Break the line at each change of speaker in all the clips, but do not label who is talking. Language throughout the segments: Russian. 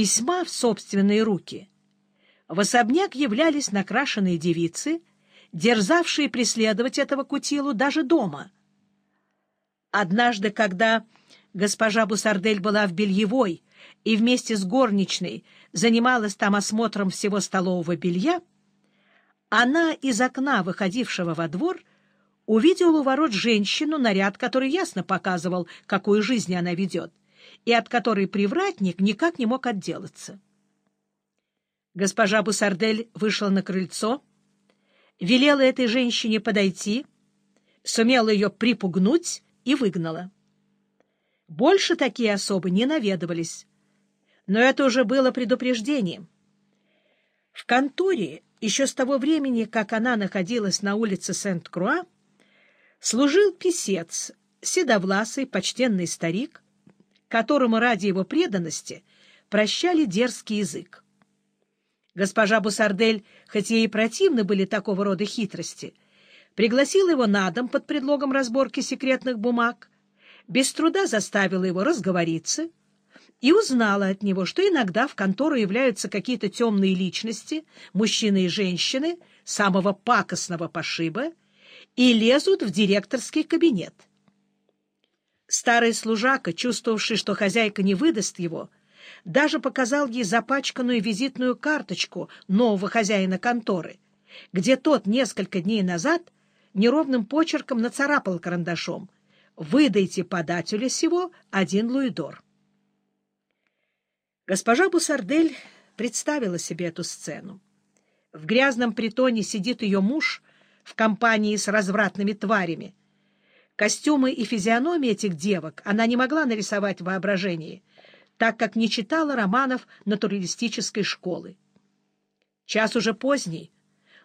письма в собственные руки, в особняк являлись накрашенные девицы, дерзавшие преследовать этого кутилу даже дома. Однажды, когда госпожа Бусардель была в бельевой и вместе с горничной занималась там осмотром всего столового белья, она из окна, выходившего во двор, увидела у ворот женщину, наряд который ясно показывал, какую жизнь она ведет, и от которой привратник никак не мог отделаться. Госпожа Бусардель вышла на крыльцо, велела этой женщине подойти, сумела ее припугнуть и выгнала. Больше такие особы не наведывались, но это уже было предупреждением. В конторе еще с того времени, как она находилась на улице Сент-Круа, служил писец, седовласый, почтенный старик, которому ради его преданности прощали дерзкий язык. Госпожа Бусардель, хоть ей и противны были такого рода хитрости, пригласила его на дом под предлогом разборки секретных бумаг, без труда заставила его разговориться — и узнала от него, что иногда в контору являются какие-то темные личности, мужчины и женщины, самого пакостного пошиба, и лезут в директорский кабинет. Старый служака, чувствовавший, что хозяйка не выдаст его, даже показал ей запачканную визитную карточку нового хозяина конторы, где тот несколько дней назад неровным почерком нацарапал карандашом «Выдайте подателю сего один луидор». Госпожа Бусардель представила себе эту сцену. В грязном притоне сидит ее муж в компании с развратными тварями. Костюмы и физиономии этих девок она не могла нарисовать в воображении, так как не читала романов натуралистической школы. Час уже поздний,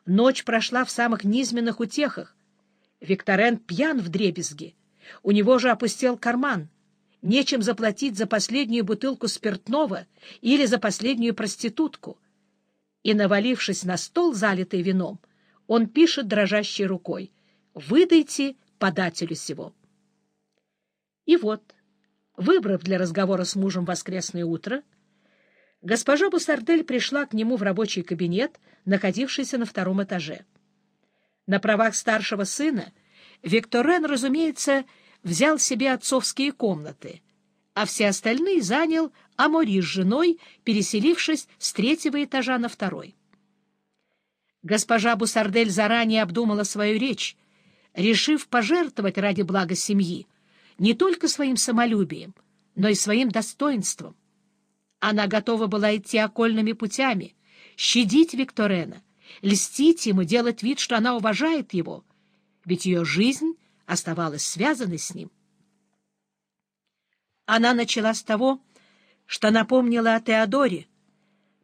ночь прошла в самых низменных утехах. Викторен пьян в дребезги, у него же опустел карман — нечем заплатить за последнюю бутылку спиртного или за последнюю проститутку. И, навалившись на стол, залитый вином, он пишет дрожащей рукой «Выдайте подателю сего». И вот, выбрав для разговора с мужем воскресное утро, госпожа Бусардель пришла к нему в рабочий кабинет, находившийся на втором этаже. На правах старшего сына Викторен, разумеется, взял себе отцовские комнаты, а все остальные занял Амори с женой, переселившись с третьего этажа на второй. Госпожа Бусардель заранее обдумала свою речь, решив пожертвовать ради блага семьи не только своим самолюбием, но и своим достоинством. Она готова была идти окольными путями, щадить Викторена, льстить ему, делать вид, что она уважает его, ведь ее жизнь оставалась связанной с ним. Она начала с того, что напомнила о Теодоре,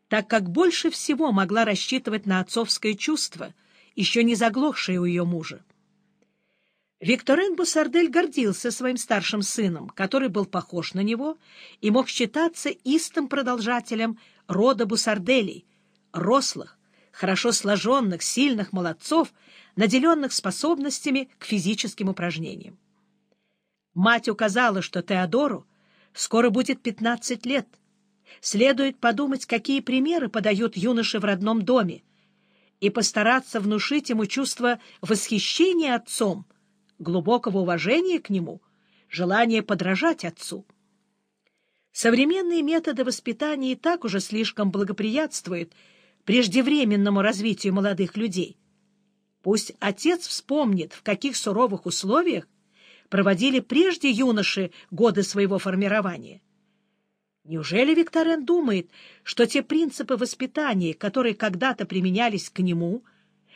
так как больше всего могла рассчитывать на отцовское чувство, еще не заглохшее у ее мужа. Викторин Бусардель гордился своим старшим сыном, который был похож на него и мог считаться истым продолжателем рода Бусарделей, рослых, хорошо сложенных, сильных молодцов, наделенных способностями к физическим упражнениям. Мать указала, что Теодору скоро будет 15 лет. Следует подумать, какие примеры подают юноши в родном доме, и постараться внушить ему чувство восхищения отцом, глубокого уважения к нему, желание подражать отцу. Современные методы воспитания и так уже слишком благоприятствуют преждевременному развитию молодых людей. Пусть отец вспомнит, в каких суровых условиях проводили прежде юноши годы своего формирования. Неужели Викторен думает, что те принципы воспитания, которые когда-то применялись к нему,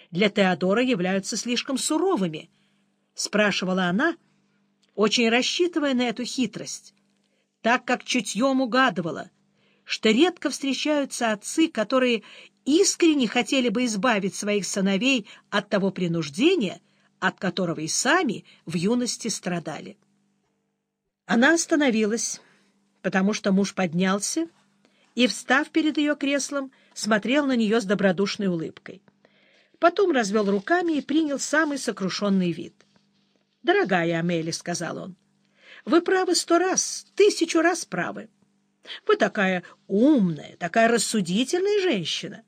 для Теодора являются слишком суровыми? — спрашивала она, очень рассчитывая на эту хитрость, так как чутьем угадывала, что редко встречаются отцы, которые искренне хотели бы избавить своих сыновей от того принуждения, от которого и сами в юности страдали. Она остановилась, потому что муж поднялся и, встав перед ее креслом, смотрел на нее с добродушной улыбкой. Потом развел руками и принял самый сокрушенный вид. — Дорогая Амели, — сказал он, — вы правы сто раз, тысячу раз правы. Вы такая умная, такая рассудительная женщина.